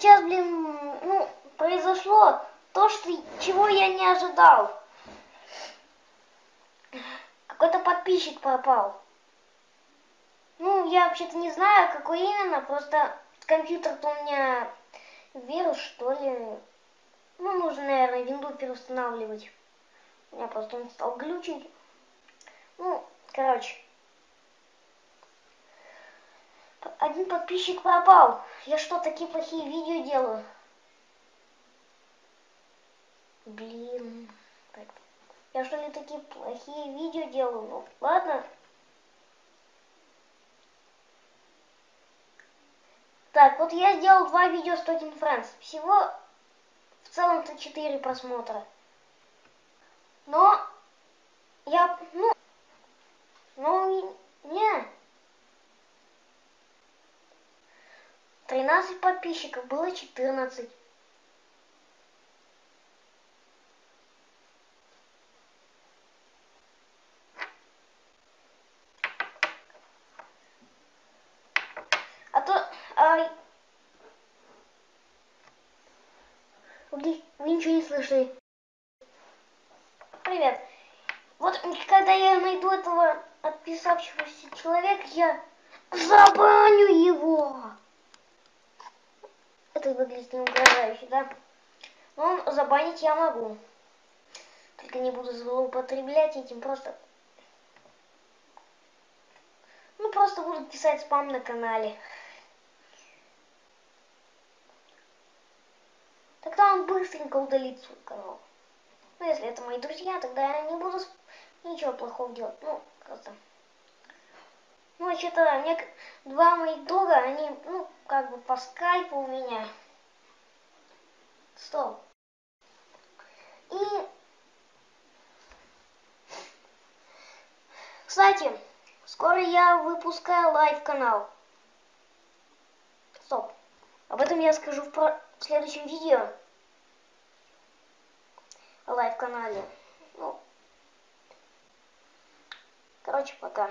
сейчас, блин, ну, произошло то, что, чего я не ожидал. Какой-то подписчик пропал. Ну, я вообще-то не знаю, какой именно, просто компьютер-то у меня вирус, что ли. Ну, нужно, наверное, винду переустанавливать. У меня просто он стал глючить. Ну, короче. Один подписчик пропал. Я что, такие плохие видео делаю? Блин. Я что ли такие плохие видео делаю? Ну, ладно. Так, вот я сделал два видео с Talking Friends. Всего в целом-то четыре просмотра. Но я, ну, не. 13 подписчиков, было 14. А то... А... Вы, вы ничего не слышали. Привет. Вот когда я найду этого отписавшегося человека, я забаню его. Выглядит не угрожающе, да? Но забанить я могу. Только не буду злоупотреблять этим, просто... Ну, просто буду писать спам на канале. Тогда он быстренько удалит свой канал. Ну, если это мои друзья, тогда я не буду ничего плохого делать. Ну, просто... Ну, вообще-то, мне два моих друга, они, ну, как бы по скайпу у меня. Стоп. И... Кстати, скоро я выпускаю live-канал. Стоп. Об этом я скажу в, про... в следующем видео. О live-канале. Ну, короче, пока.